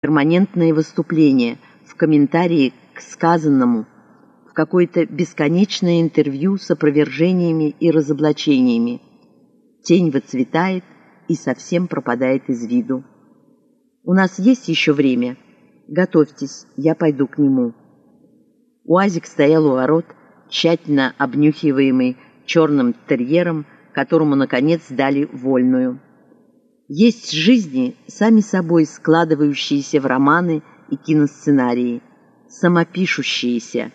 перманентное выступление, в комментарии к сказанному, в какое-то бесконечное интервью с опровержениями и разоблачениями. Тень выцветает и совсем пропадает из виду. «У нас есть еще время? Готовьтесь, я пойду к нему». Уазик стоял у ворот, тщательно обнюхиваемый черным терьером, которому, наконец, дали вольную. Есть жизни, сами собой складывающиеся в романы и киносценарии, самопишущиеся.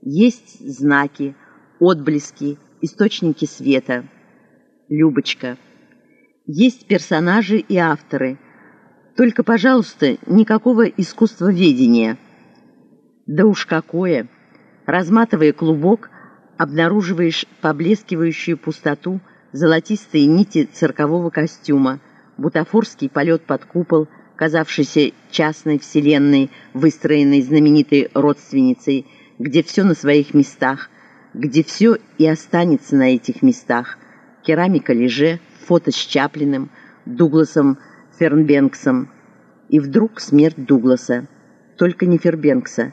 Есть знаки, отблески, источники света. Любочка. Есть персонажи и авторы. Только, пожалуйста, никакого искусствоведения. Да уж какое! Разматывая клубок, обнаруживаешь поблескивающую пустоту, золотистые нити циркового костюма – бутафорский полет под купол, казавшийся частной вселенной, выстроенной знаменитой родственницей, где все на своих местах, где все и останется на этих местах. Керамика Леже, фото с Чаплиным, Дугласом Фернбенксом. И вдруг смерть Дугласа. Только не Фербенкса,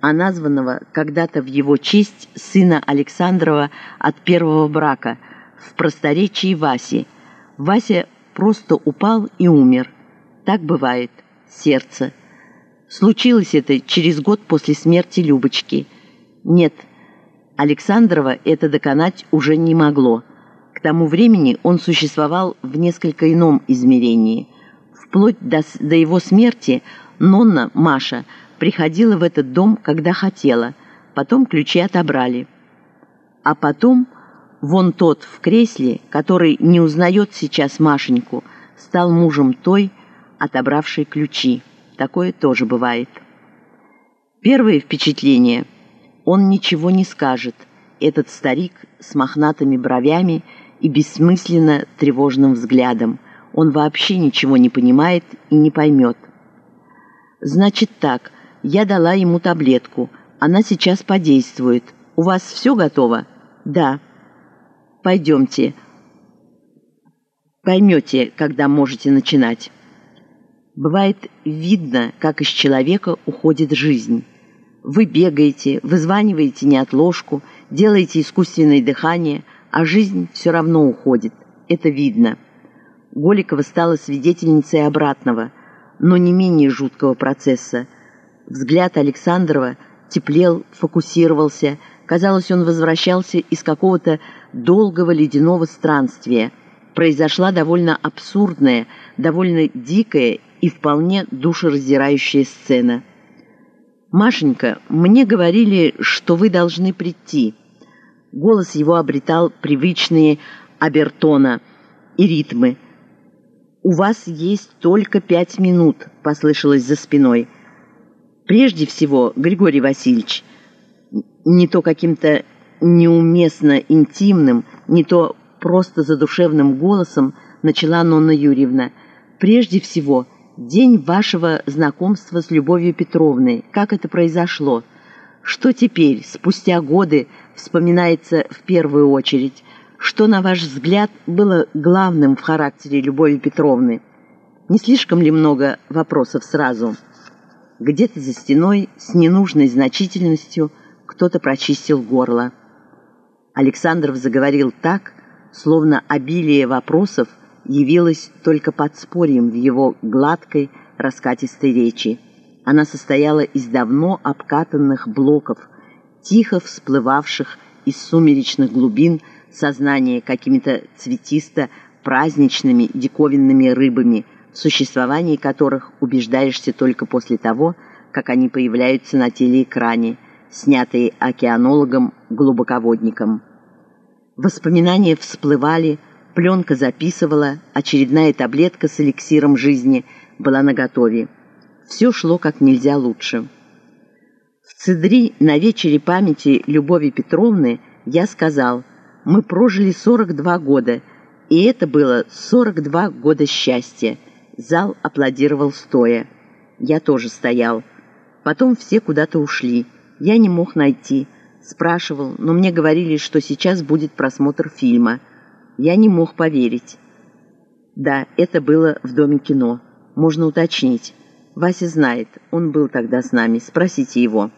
а названного когда-то в его честь сына Александрова от первого брака, в просторечии Васи. Вася просто упал и умер. Так бывает. Сердце. Случилось это через год после смерти Любочки. Нет, Александрова это доконать уже не могло. К тому времени он существовал в несколько ином измерении. Вплоть до, до его смерти Нонна, Маша, приходила в этот дом, когда хотела. Потом ключи отобрали. А потом Вон тот в кресле, который не узнает сейчас Машеньку, стал мужем той, отобравшей ключи. Такое тоже бывает. Первое впечатление. Он ничего не скажет. Этот старик с мохнатыми бровями и бессмысленно тревожным взглядом. Он вообще ничего не понимает и не поймет. Значит так, я дала ему таблетку. Она сейчас подействует. У вас все готово? Да. Пойдемте. Поймете, когда можете начинать. Бывает видно, как из человека уходит жизнь. Вы бегаете, вызваниваете неотложку, делаете искусственное дыхание, а жизнь все равно уходит. Это видно. Голикова стала свидетельницей обратного, но не менее жуткого процесса. Взгляд Александрова теплел, фокусировался, Казалось, он возвращался из какого-то долгого ледяного странствия. Произошла довольно абсурдная, довольно дикая и вполне душераздирающая сцена. «Машенька, мне говорили, что вы должны прийти». Голос его обретал привычные обертона и ритмы. «У вас есть только пять минут», — послышалось за спиной. «Прежде всего, Григорий Васильевич, не то каким-то неуместно интимным, не то просто задушевным голосом начала Нонна Юрьевна. «Прежде всего, день вашего знакомства с Любовью Петровной. Как это произошло? Что теперь, спустя годы, вспоминается в первую очередь? Что, на ваш взгляд, было главным в характере Любови Петровны? Не слишком ли много вопросов сразу?» Где-то за стеной, с ненужной значительностью – кто-то прочистил горло. Александров заговорил так, словно обилие вопросов явилось только подспорьем в его гладкой, раскатистой речи. Она состояла из давно обкатанных блоков, тихо всплывавших из сумеречных глубин сознания какими-то цветисто-праздничными диковинными рыбами, в существовании которых убеждаешься только после того, как они появляются на телеэкране – снятые океанологом-глубоководником. Воспоминания всплывали, пленка записывала, очередная таблетка с эликсиром жизни была наготове. Все шло как нельзя лучше. В Цидри на вечере памяти Любови Петровны я сказал, мы прожили 42 года, и это было 42 года счастья. Зал аплодировал стоя. Я тоже стоял. Потом все куда-то ушли. Я не мог найти. Спрашивал, но мне говорили, что сейчас будет просмотр фильма. Я не мог поверить. Да, это было в Доме кино. Можно уточнить. Вася знает, он был тогда с нами, спросите его».